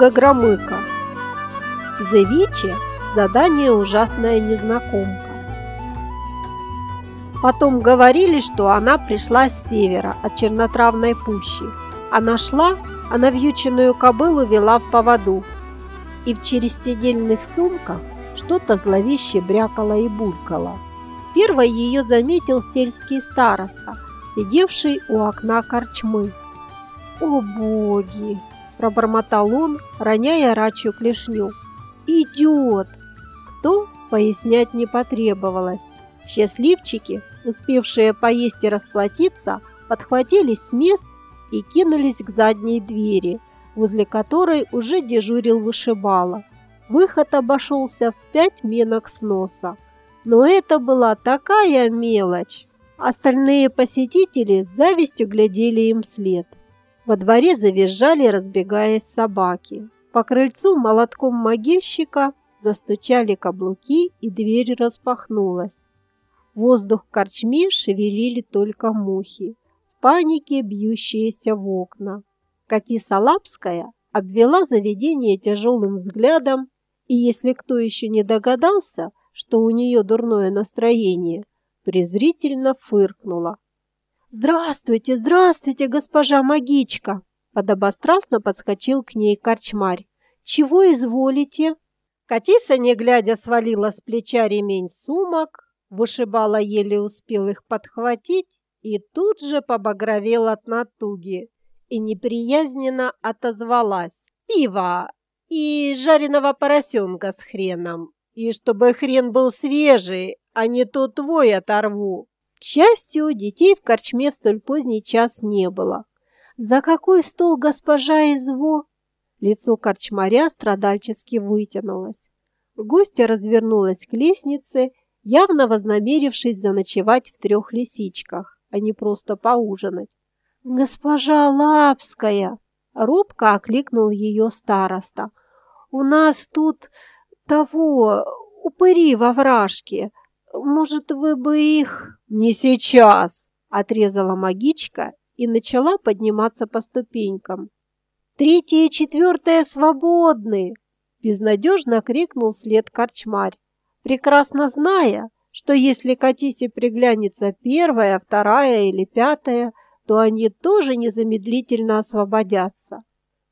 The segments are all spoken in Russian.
Ольга Громыко. Зевичи – задание «Ужасная незнакомка». Потом говорили, что она пришла с севера, от чернотравной пущи. Она шла, а навьюченную кобылу вела в поводу. И в чересседельных сумках что-то зловеще брякало и булькало. Первой ее заметил сельский староста, сидевший у окна корчмы. «О боги!» – пробормотал он, роняя рачью клешню. «Идет!» Кто, пояснять не потребовалось. Счастливчики, успевшие поесть и расплатиться, подхватились с мест и кинулись к задней двери, возле которой уже дежурил вышибала. Выход обошелся в пять менок с носа. Но это была такая мелочь. Остальные посетители с завистью глядели им вслед. Во дворе завизжали, разбегаясь собаки. По крыльцу молотком могильщика застучали каблуки, и дверь распахнулась. Воздух в корчме шевелили только мухи, в панике бьющиеся в окна. Катиса Лапская обвела заведение тяжелым взглядом, и если кто еще не догадался, что у нее дурное настроение, презрительно фыркнула. «Здравствуйте, здравствуйте, госпожа магичка!» Подобострастно подскочил к ней корчмарь. «Чего изволите?» Катиса, не глядя, свалила с плеча ремень сумок, вышибала еле успел их подхватить и тут же побагровел от натуги и неприязненно отозвалась. «Пиво и жареного поросенка с хреном, и чтобы хрен был свежий, а не то твой оторву». К счастью, детей в корчме в столь поздний час не было. «За какой стол госпожа изво?» Лицо корчмаря страдальчески вытянулось. Гостья развернулась к лестнице, явно вознамерившись заночевать в трех лисичках, а не просто поужинать. «Госпожа Лапская!» — робко окликнул ее староста. «У нас тут того, упыри во вражке. Может, вы бы их...» «Не сейчас!» — отрезала магичка и начала подниматься по ступенькам. «Третье и четвертое свободны!» – безнадежно крикнул след корчмарь, прекрасно зная, что если Катисе приглянется первая, вторая или пятая, то они тоже незамедлительно освободятся.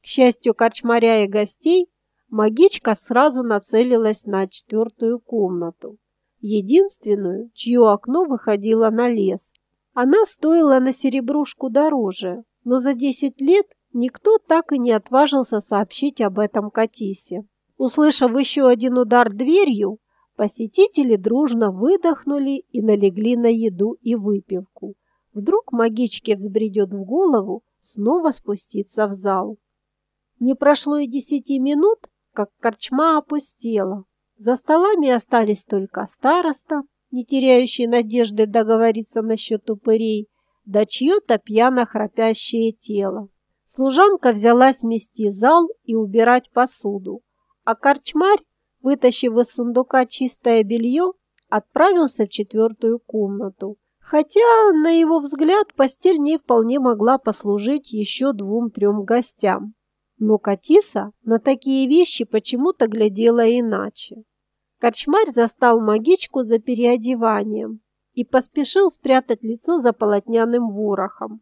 К счастью корчмаря и гостей, магичка сразу нацелилась на четвертую комнату, единственную, чье окно выходило на лес. Она стоила на серебрушку дороже, но за 10 лет Никто так и не отважился сообщить об этом Катисе. Услышав еще один удар дверью, посетители дружно выдохнули и налегли на еду и выпивку. Вдруг магичке взбредет в голову снова спуститься в зал. Не прошло и десяти минут, как корчма опустела. За столами остались только староста, не теряющий надежды договориться насчет упырей, да чье-то пьяно храпящее тело. Служанка взялась мести зал и убирать посуду, а корчмарь, вытащив из сундука чистое белье, отправился в четвертую комнату. Хотя, на его взгляд, постель не вполне могла послужить еще двум-трем гостям. Но Катиса на такие вещи почему-то глядела иначе. Корчмарь застал магичку за переодеванием и поспешил спрятать лицо за полотняным ворохом.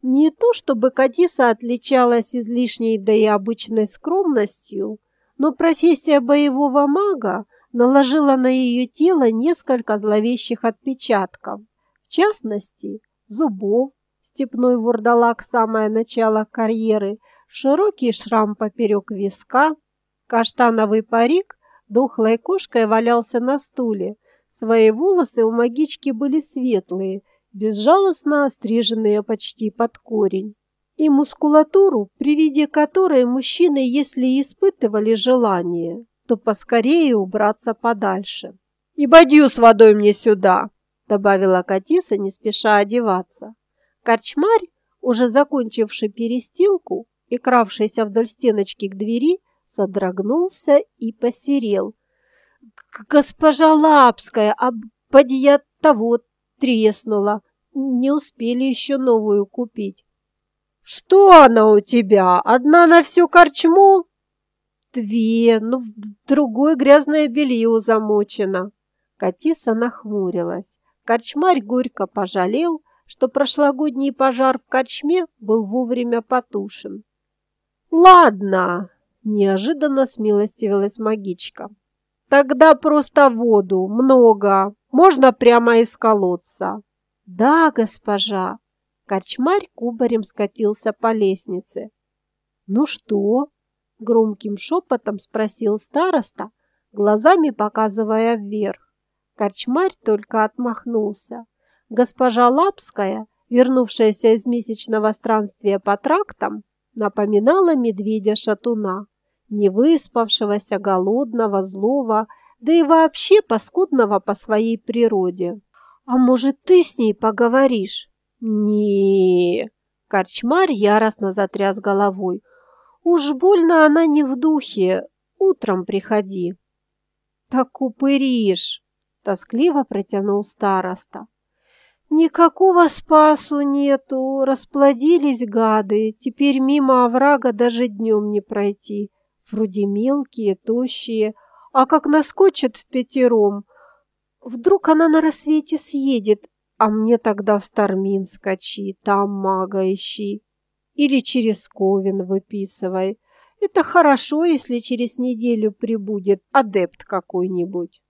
Не то чтобы Катиса отличалась излишней да и обычной скромностью, но профессия боевого мага наложила на ее тело несколько зловещих отпечатков. В частности, зубов, степной вурдалак самое начало карьеры, широкий шрам поперек виска, каштановый парик дохлой кошкой валялся на стуле. Свои волосы у магички были светлые – безжалостно остриженные почти под корень, и мускулатуру, при виде которой мужчины, если испытывали желание, то поскорее убраться подальше. «И бадью с водой мне сюда!» – добавила Катиса, не спеша одеваться. Корчмарь, уже закончивший перестилку и кравшийся вдоль стеночки к двери, содрогнулся и посерел. «Госпожа Лапская, а того треснула. Не успели еще новую купить. Что она у тебя? Одна на всю корчму?» «Две, но в другое грязное белье замочено». Катиса нахмурилась. Корчмарь горько пожалел, что прошлогодний пожар в корчме был вовремя потушен. «Ладно!» – неожиданно смилостивилась магичка. «Тогда просто воду, много, можно прямо из колодца». «Да, госпожа!» Корчмарь кубарем скатился по лестнице. «Ну что?» – громким шепотом спросил староста, глазами показывая вверх. Корчмарь только отмахнулся. Госпожа Лапская, вернувшаяся из месячного странствия по трактам, напоминала медведя-шатуна, невыспавшегося, голодного, злого, да и вообще паскудного по своей природе. «А может, ты с ней поговоришь?» не Корчмарь яростно затряс головой. «Уж больно она не в духе. Утром приходи». «Так упыришь!» – тоскливо протянул староста. «Никакого спасу нету, расплодились гады, теперь мимо оврага даже днем не пройти. Вроде мелкие, тощие, а как наскочат в пятером. Вдруг она на рассвете съедет, а мне тогда в Стармин скачи, там мага ищи. Или через Ковен выписывай. Это хорошо, если через неделю прибудет адепт какой-нибудь.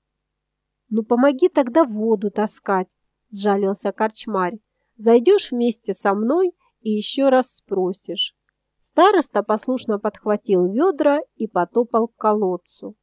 Ну, помоги тогда воду таскать, сжалился корчмарь. Зайдешь вместе со мной и еще раз спросишь. Староста послушно подхватил ведра и потопал к колодцу.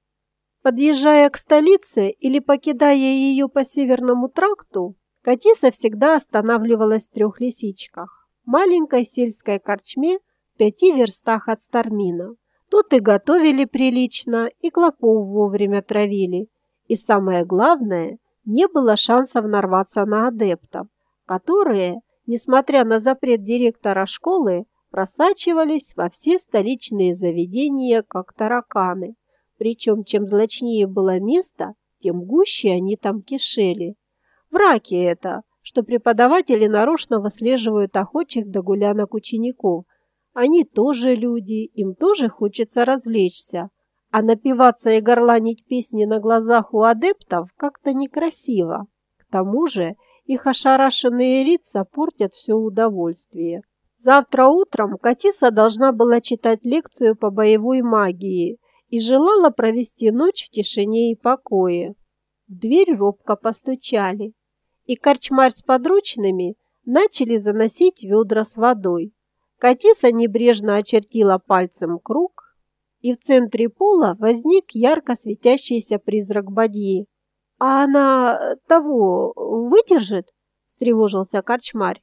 Подъезжая к столице или покидая ее по северному тракту, Катиса всегда останавливалась в трех лисичках, маленькой сельской корчме в пяти верстах от Стармина. Тут и готовили прилично, и клопов вовремя травили. И самое главное, не было шансов нарваться на адептов, которые, несмотря на запрет директора школы, просачивались во все столичные заведения, как тараканы. Причем, чем злочнее было место, тем гуще они там кишели. Враки это, что преподаватели нарочно выслеживают охотчих до гулянок учеников. Они тоже люди, им тоже хочется развлечься. А напиваться и горланить песни на глазах у адептов как-то некрасиво. К тому же их ошарашенные лица портят все удовольствие. Завтра утром Катиса должна была читать лекцию по боевой магии и желала провести ночь в тишине и покое. В дверь робко постучали и корчмарь с подручными начали заносить ведра с водой. Катиса небрежно очертила пальцем круг, и в центре пола возник ярко светящийся призрак бадьи. «А она того выдержит?» – встревожился корчмарь.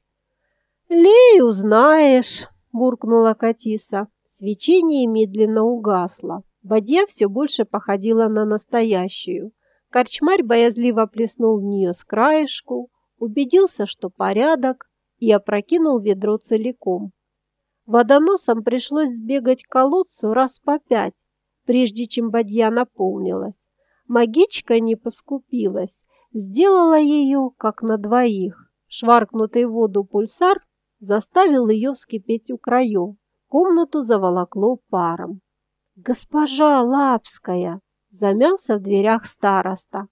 «Лей узнаешь», – буркнула Катиса. Свечение медленно угасло. Бадья все больше походила на настоящую. Корчмарь боязливо плеснул в нее с краешку, убедился, что порядок, и опрокинул ведро целиком. Водоносом пришлось сбегать к колодцу раз по пять, прежде чем бадья наполнилась. Магичка не поскупилась, сделала ее, как на двоих. Шваркнутый в воду пульсар заставил ее вскипеть у краев. Комнату заволокло паром. «Госпожа Лапская!» Замялся в дверях староста.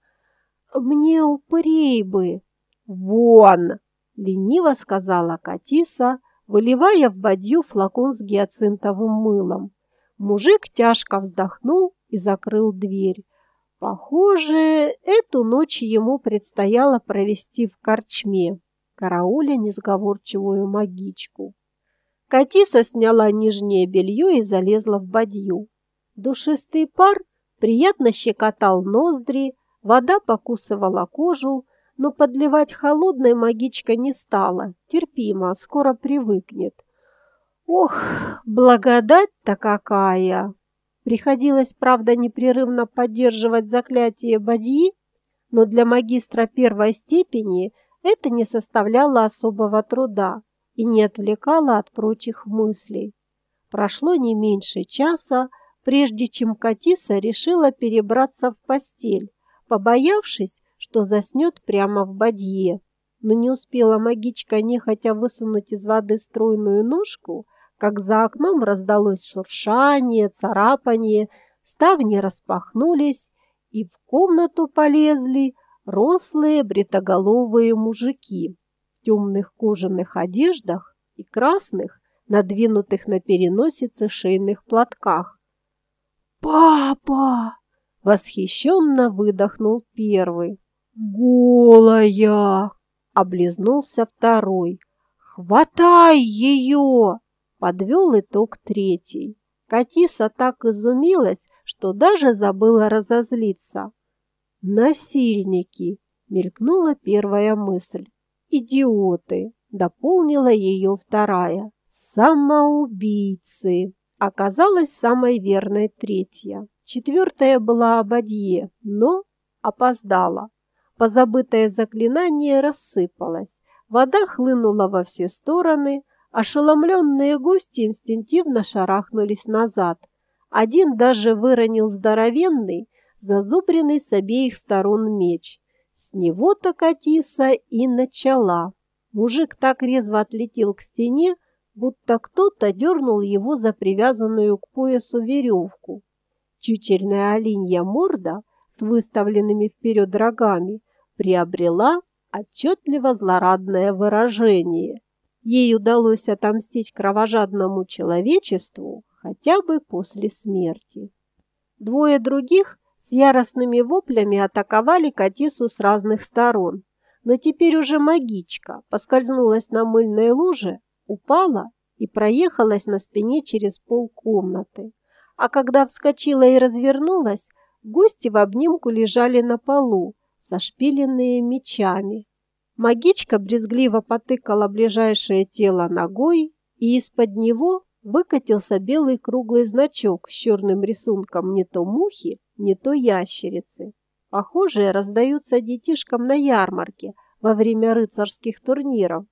«Мне упырей бы!» «Вон!» – лениво сказала Катиса, выливая в бадью флакон с гиацинтовым мылом. Мужик тяжко вздохнул и закрыл дверь. Похоже, эту ночь ему предстояло провести в корчме, карауля несговорчивую магичку. Катиса сняла нижнее белье и залезла в бадью. Душистый пар приятно щекотал ноздри, вода покусывала кожу, но подливать холодной магичка не стала, терпимо, скоро привыкнет. Ох, благодать-то какая! Приходилось, правда, непрерывно поддерживать заклятие Бадьи, но для магистра первой степени это не составляло особого труда и не отвлекало от прочих мыслей. Прошло не меньше часа, прежде чем Катиса решила перебраться в постель, побоявшись, что заснет прямо в бадье. но не успела магичка нехотя высунуть из воды стройную ножку, как за окном раздалось шуршание, царапание, ставни распахнулись, и в комнату полезли рослые бритоголовые мужики в темных кожаных одеждах и красных, надвинутых на переносице шейных платках. «Папа!» — восхищенно выдохнул первый. «Голая!» — облизнулся второй. «Хватай ее!» — подвел итог третий. Катиса так изумилась, что даже забыла разозлиться. «Насильники!» — мелькнула первая мысль. «Идиоты!» — дополнила ее вторая. «Самоубийцы!» Оказалась самой верной третья. Четвертая была Абадье, но опоздала. Позабытое заклинание рассыпалось. Вода хлынула во все стороны, ошеломленные гости инстинктивно шарахнулись назад. Один даже выронил здоровенный, зазубренный с обеих сторон меч. С него-то Катиса и начала. Мужик так резво отлетел к стене, будто кто-то дернул его за привязанную к поясу веревку. Чучельная оленья морда с выставленными вперед рогами приобрела отчетливо злорадное выражение. Ей удалось отомстить кровожадному человечеству хотя бы после смерти. Двое других с яростными воплями атаковали Катису с разных сторон, но теперь уже магичка поскользнулась на мыльной луже, упала и проехалась на спине через пол комнаты. А когда вскочила и развернулась, гости в обнимку лежали на полу, зашпиленные мечами. Магичка брезгливо потыкала ближайшее тело ногой, и из-под него выкатился белый круглый значок с черным рисунком не то мухи, не то ящерицы. Похожие раздаются детишкам на ярмарке во время рыцарских турниров.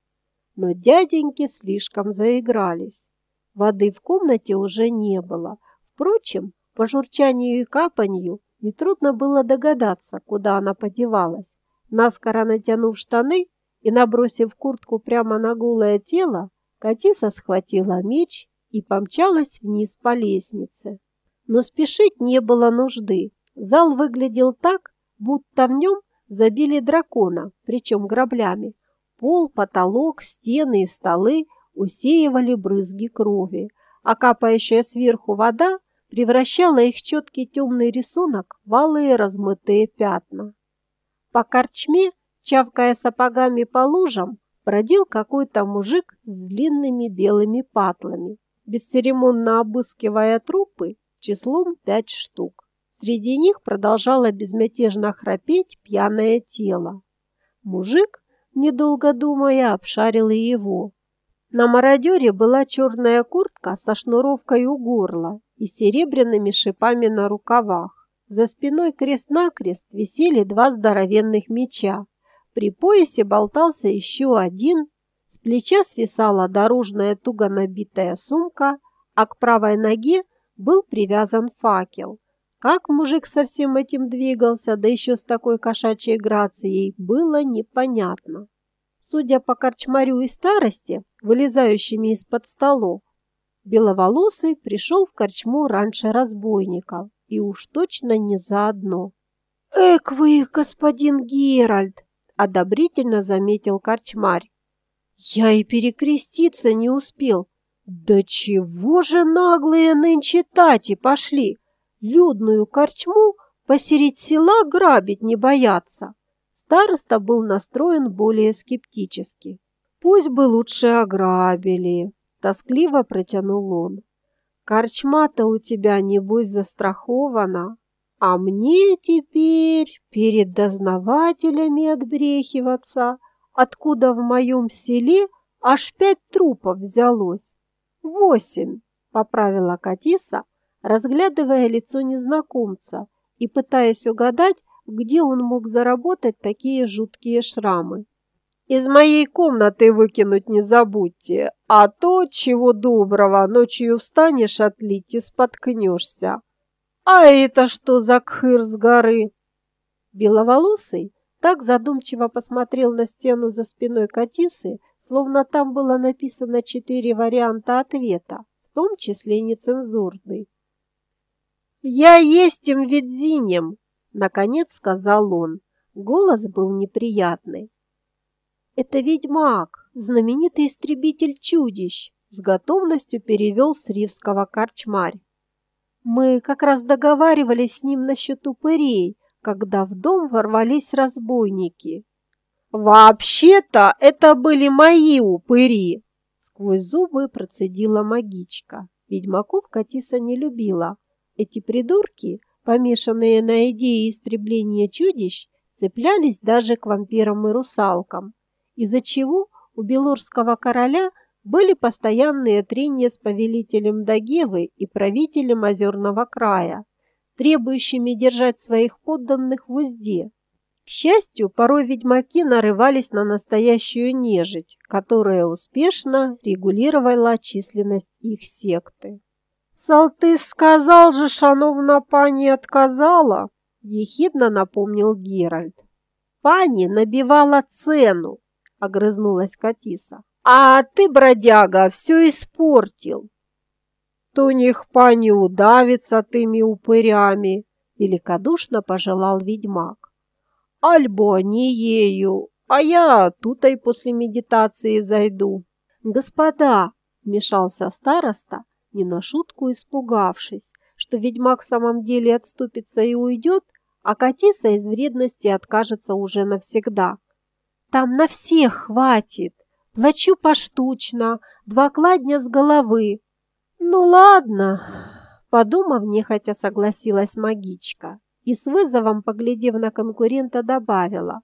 Но дяденьки слишком заигрались. Воды в комнате уже не было. Впрочем, по журчанию и капанью Нетрудно было догадаться, куда она подевалась. Наскоро натянув штаны и набросив куртку прямо на голое тело, Катиса схватила меч и помчалась вниз по лестнице. Но спешить не было нужды. Зал выглядел так, будто в нем забили дракона, причем граблями. Пол, потолок, стены и столы усеивали брызги крови, а капающая сверху вода превращала их четкий темный рисунок в алые размытые пятна. По корчме, чавкая сапогами по лужам, бродил какой-то мужик с длинными белыми патлами, бесцеремонно обыскивая трупы числом пять штук. Среди них продолжало безмятежно храпеть пьяное тело. Мужик, недолго думая, обшарил и его. На мародере была черная куртка со шнуровкой у горла и серебряными шипами на рукавах. За спиной крест-накрест висели два здоровенных меча. При поясе болтался еще один, с плеча свисала дорожная туго набитая сумка, а к правой ноге был привязан факел. Как мужик со всем этим двигался, да еще с такой кошачьей грацией, было непонятно. Судя по корчмарю и старости, вылезающими из-под столов, Беловолосый пришел в корчму раньше разбойников, и уж точно не заодно. «Эк вы, господин Геральт!» – одобрительно заметил корчмарь. «Я и перекреститься не успел. Да чего же наглые нынче тати пошли? Людную корчму посередь села грабить не боятся!» Староста был настроен более скептически. «Пусть бы лучше ограбили!» Тоскливо протянул он. Корчма-то у тебя, небось, застрахована, а мне теперь перед дознавателями отбрехиваться, откуда в моем селе аж пять трупов взялось. Восемь, поправила Катиса, разглядывая лицо незнакомца и пытаясь угадать, где он мог заработать такие жуткие шрамы. Из моей комнаты выкинуть не забудьте, а то, чего доброго, ночью встанешь отлить и споткнешься. А это что за кхыр с горы? Беловолосый так задумчиво посмотрел на стену за спиной Катисы, словно там было написано четыре варианта ответа, в том числе нецензурный. «Я есть им ведзинем!» — наконец сказал он. Голос был неприятный. «Это ведьмак, знаменитый истребитель чудищ!» — с готовностью перевел с ривского корчмарь. «Мы как раз договаривались с ним насчет упырей, когда в дом ворвались разбойники. «Вообще-то это были мои упыри!» Сквозь зубы процедила магичка. Ведьмаков Катиса не любила. Эти придурки, помешанные на идее истребления чудищ, цеплялись даже к вампирам и русалкам, из-за чего у белорского короля были постоянные трения с повелителем Дагевы и правителем Озерного края требующими держать своих подданных в узде. К счастью, порой ведьмаки нарывались на настоящую нежить, которая успешно регулировала численность их секты. «Салтыс сказал же, шановна пани отказала!» – ехидно напомнил Геральт. «Пани набивала цену!» – огрызнулась Катиса. «А ты, бродяга, все испортил!» То нихпа не удавится тыми упырями, великодушно пожелал ведьмак. Альбо не ею, а я тутой после медитации зайду. Господа, вмешался староста, не на шутку испугавшись, что ведьмак в самом деле отступится и уйдет, а Катиса из вредности откажется уже навсегда. Там на всех хватит. Плачу поштучно, два кладня с головы, «Ну ладно», – подумав, нехотя согласилась магичка и с вызовом, поглядев на конкурента, добавила.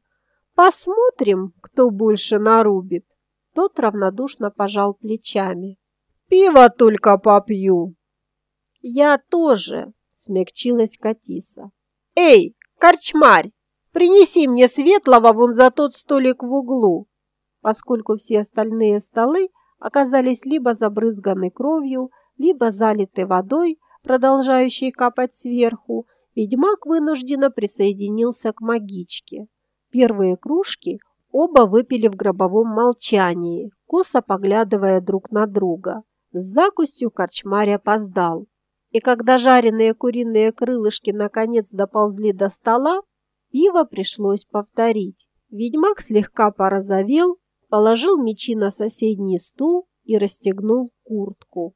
«Посмотрим, кто больше нарубит». Тот равнодушно пожал плечами. «Пиво только попью». «Я тоже», – смягчилась Катиса. «Эй, корчмарь, принеси мне светлого вон за тот столик в углу». Поскольку все остальные столы оказались либо забрызганы кровью, либо залиты водой, продолжающей капать сверху, ведьмак вынужденно присоединился к магичке. Первые кружки оба выпили в гробовом молчании, косо поглядывая друг на друга. С закусью корчмарь опоздал. И когда жареные куриные крылышки наконец доползли до стола, пиво пришлось повторить. Ведьмак слегка порозовел, положил мечи на соседний стул и расстегнул куртку.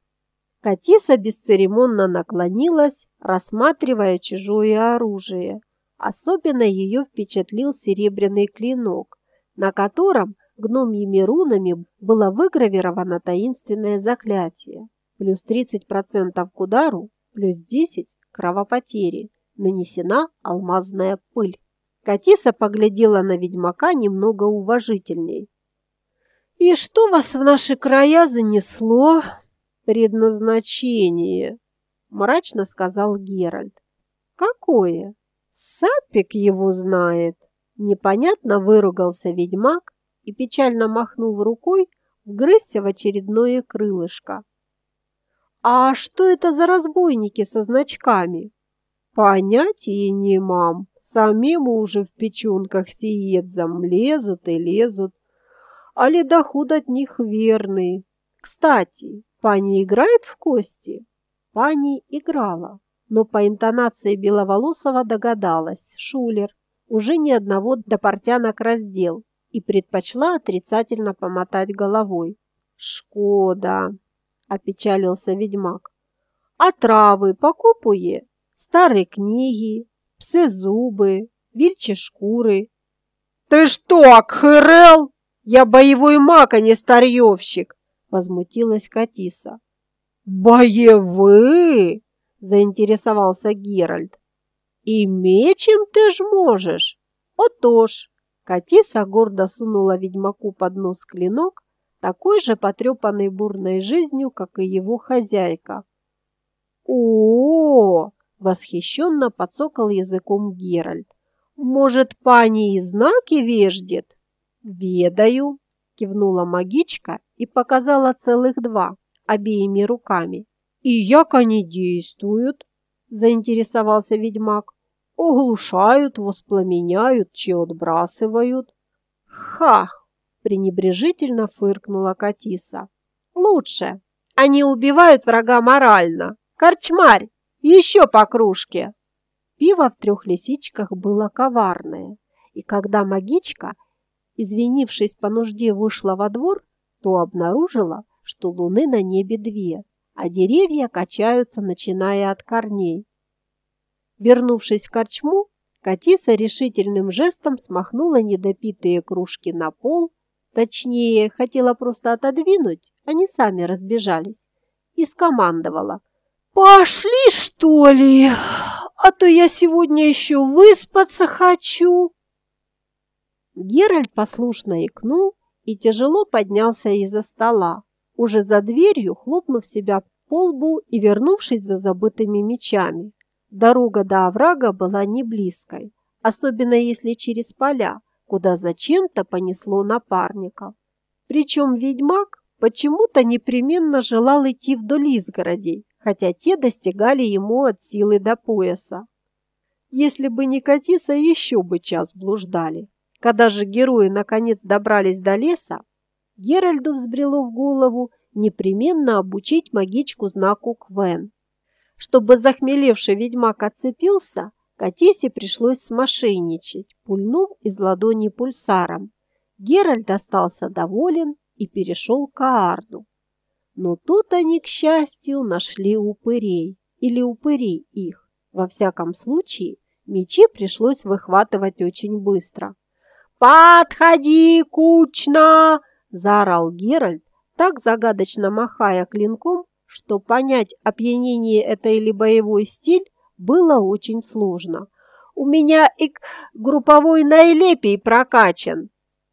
Катиса бесцеремонно наклонилась, рассматривая чужое оружие. Особенно ее впечатлил серебряный клинок, на котором гномьими рунами было выгравировано таинственное заклятие. Плюс 30% к удару, плюс 10% к кровопотери. Нанесена алмазная пыль. Катиса поглядела на ведьмака немного уважительней. «И что вас в наши края занесло?» «Предназначение», — мрачно сказал Геральт. «Какое? Сапик его знает!» Непонятно выругался ведьмак и, печально махнув рукой, вгрызся в очередное крылышко. «А что это за разбойники со значками?» «Понятия не мам. Самим уже в печенках сиедзам лезут и лезут. А ледохуд от них верный. Кстати, Пани играет в кости? Пани играла, но по интонации Беловолосова догадалась, Шулер, уже ни одного до портянок раздел и предпочла отрицательно помотать головой. «Шкода!» – опечалился ведьмак. «А травы покупуе? Старые книги, псы-зубы, вильчи шкуры». «Ты что, Акхырел? Я боевой маг, а не старьевщик!» Возмутилась Катиса. «Боевые?» – заинтересовался Геральт. «И мечем ты ж можешь?» «Отож!» Катиса гордо сунула ведьмаку под нос клинок, такой же потрепанный бурной жизнью, как и его хозяйка. о, -о, -о восхищенно подсокал языком Геральт. «Может, пани и знаки веждет?» «Ведаю», – кивнула магичка и показала целых два обеими руками. «И як они действуют?» – заинтересовался ведьмак. оглушают, воспламеняют, че отбрасывают. Ха! пренебрежительно фыркнула Катиса. Лучше. Они убивают врага морально. Корчмарь, еще по кружке. Пиво в трех лисичках было коварное, и когда магичка, извинившись по нужде, вышла во двор, то обнаружила, что луны на небе две, а деревья качаются, начиная от корней. Вернувшись в корчму, Катиса решительным жестом смахнула недопитые кружки на пол, точнее, хотела просто отодвинуть, они сами разбежались, и скомандовала. «Пошли, что ли, а то я сегодня еще выспаться хочу!» Геральт послушно икнул и тяжело поднялся из-за стола, уже за дверью хлопнув себя по лбу и вернувшись за забытыми мечами. Дорога до оврага была не близкой, особенно если через поля, куда зачем-то понесло напарников. Причем ведьмак почему-то непременно желал идти вдоль изгородей, хотя те достигали ему от силы до пояса. Если бы не Катиса, еще бы час блуждали. Когда же герои наконец добрались до леса, Геральду взбрело в голову непременно обучить магичку знаку Квен. Чтобы захмелевший ведьмак отцепился, Катисе пришлось смошенничать, пульнув из ладони пульсаром. Геральт остался доволен и перешел к Аарду. Но тут они, к счастью, нашли упырей, или упыри их. Во всяком случае, мечи пришлось выхватывать очень быстро. «Подходи, кучно!» – заорал Геральт, так загадочно махая клинком, что понять, опьянение это или боевой стиль, было очень сложно. «У меня и групповой наилепей прокачан!»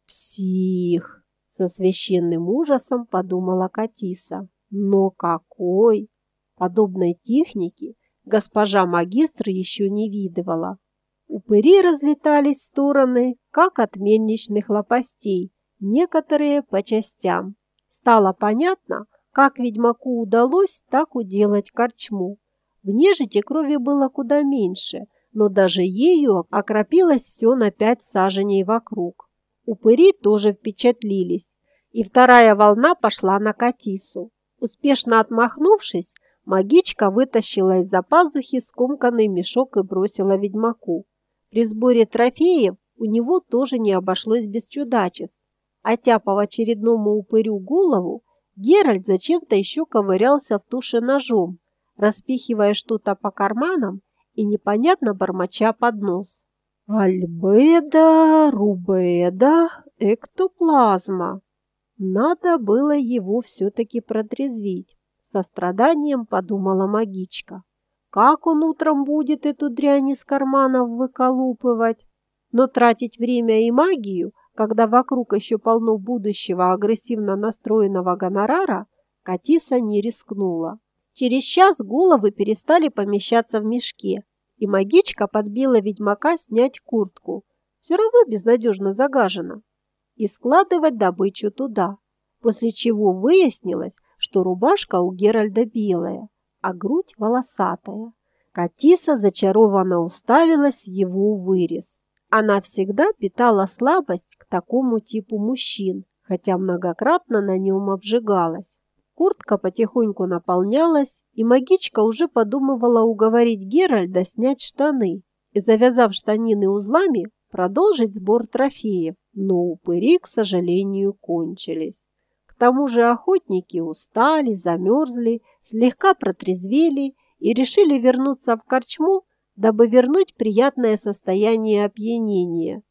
«Псих!» – со священным ужасом подумала Катиса. «Но какой!» Подобной техники госпожа магистр еще не видывала. Упыри разлетались в стороны, как от мельничных лопастей, некоторые по частям. Стало понятно, как ведьмаку удалось так уделать корчму. В нежити крови было куда меньше, но даже ею окропилось все на пять саженей вокруг. Упыри тоже впечатлились, и вторая волна пошла на Катису. Успешно отмахнувшись, магичка вытащила из-за пазухи скомканный мешок и бросила ведьмаку. При сборе трофеев у него тоже не обошлось без чудачеств. Отяпав очередному упырю голову, Геральт зачем-то еще ковырялся в туше ножом, распихивая что-то по карманам и непонятно бормоча под нос. Альбеда, рубеда, эктоплазма. Надо было его все-таки протрезвить. Со страданием подумала магичка. Как он утром будет эту дрянь из карманов выколупывать? Но тратить время и магию, когда вокруг еще полно будущего агрессивно настроенного гонорара, Катиса не рискнула. Через час головы перестали помещаться в мешке, и магичка подбила ведьмака снять куртку, все равно безнадежно загажена, и складывать добычу туда, после чего выяснилось, что рубашка у Геральда белая, а грудь волосатая. Катиса зачарованно уставилась в его вырез. Она всегда питала слабость к такому типу мужчин, хотя многократно на нем обжигалась. Куртка потихоньку наполнялась, и магичка уже подумывала уговорить Геральда снять штаны и, завязав штанины узлами, продолжить сбор трофеев, но упыри, к сожалению, кончились. Тому же охотники устали, замерзли, слегка протрезвели и решили вернуться в корчму, дабы вернуть приятное состояние опьянения.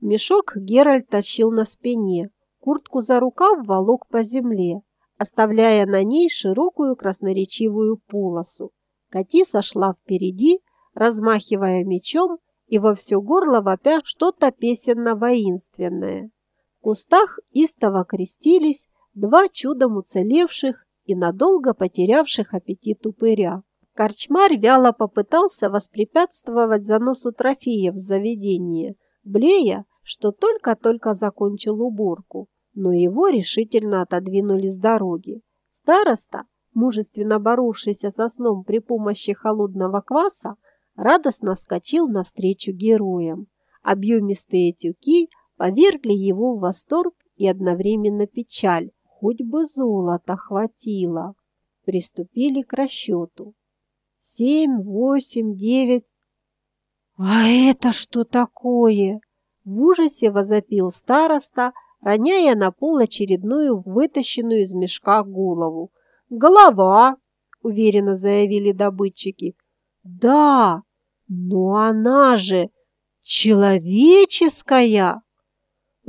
Мешок Геральт тащил на спине, куртку за рукав волок по земле, оставляя на ней широкую красноречивую полосу. Кати сошла впереди, размахивая мечом и во все горло вопя что-то песенно-воинственное. В кустах истово крестились два чудом уцелевших и надолго потерявших аппетит упыря. Корчмарь вяло попытался воспрепятствовать заносу трофеев в заведение, блея, что только-только закончил уборку но его решительно отодвинули с дороги. Староста, мужественно боровшийся со сном при помощи холодного кваса, радостно вскочил навстречу героям. Объемистые тюки повергли его в восторг и одновременно печаль. Хоть бы золото хватило. Приступили к расчету. Семь, восемь, девять. А это что такое? В ужасе возопил староста, роняя на пол очередную вытащенную из мешка голову. «Голова!» – уверенно заявили добытчики. «Да, но она же человеческая!»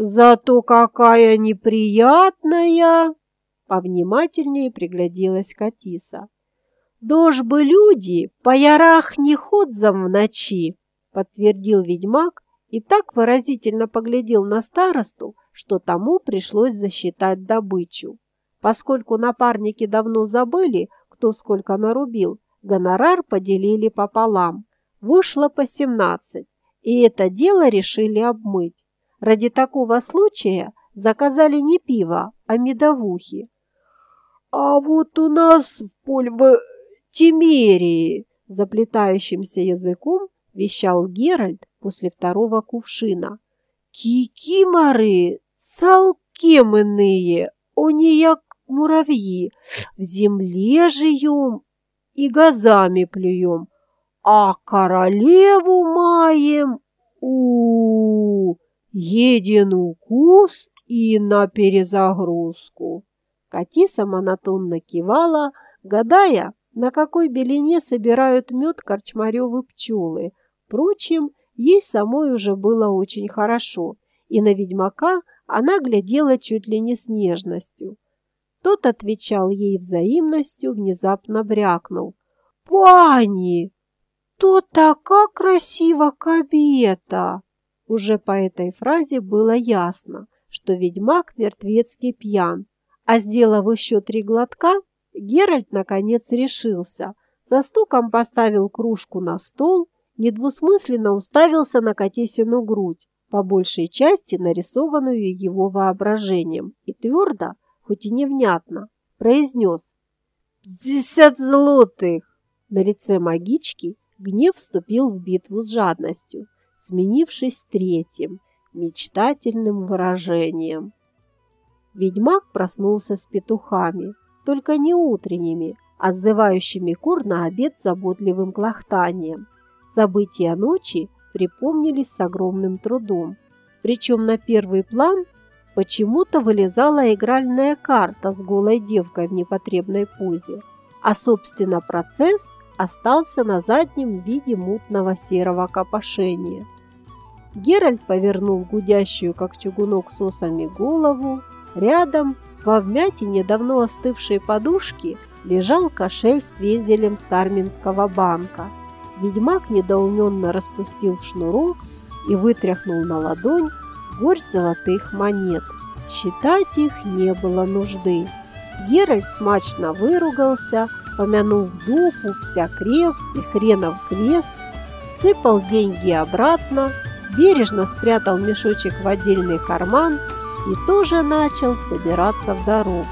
«Зато какая неприятная!» Повнимательнее пригляделась Катиса. «Дождь бы люди, по ярах не ходзам в ночи!» подтвердил ведьмак и так выразительно поглядел на старосту, что тому пришлось засчитать добычу. Поскольку напарники давно забыли, кто сколько нарубил, гонорар поделили пополам. Вышло по 17, и это дело решили обмыть. Ради такого случая заказали не пиво, а медовухи. «А вот у нас в Польбе Тимерии!» Заплетающимся языком вещал Геральт после второго кувшина. «Кикиморы цалкем иные, они як муравьи, в земле живем и газами плюем, а королеву маем, у, -у, -у един укус и на перезагрузку». Катиса монотонно кивала, гадая, на какой белине собирают мед корчмаревы пчелы. Впрочем, ей самой уже было очень хорошо, и на ведьмака она глядела чуть ли не с нежностью. Тот отвечал ей взаимностью, внезапно брякнул. «Пани, то такая красива кабета!» Уже по этой фразе было ясно, что ведьмак мертвецкий пьян, а сделав еще три глотка, Геральт наконец решился, за стуком поставил кружку на стол, недвусмысленно уставился на Катесину грудь, по большей части нарисованную его воображением, и твердо, хоть и невнятно, произнес. «Пятьдесят злотых!» На лице магички гнев вступил в битву с жадностью, сменившись третьим, мечтательным выражением. Ведьмак проснулся с петухами, только не утренними, а отзывающими кур на обед заботливым клохтанием. События ночи припомнились с огромным трудом. Причем на первый план почему-то вылезала игральная карта с голой девкой в непотребной позе, а, собственно, процесс остался на заднем виде мутного серого копошения. Геральт повернул гудящую, как чугунок, сосами голову. Рядом, во вмятине давно остывшей подушки, лежал кошель с вензелем Старминского банка. Ведьмак недоуменно распустил шнурок и вытряхнул на ладонь горь золотых монет. Считать их не было нужды. Геральт смачно выругался, помянув дупу, псякрев и хренов крест, сыпал деньги обратно, бережно спрятал мешочек в отдельный карман и тоже начал собираться в дорогу.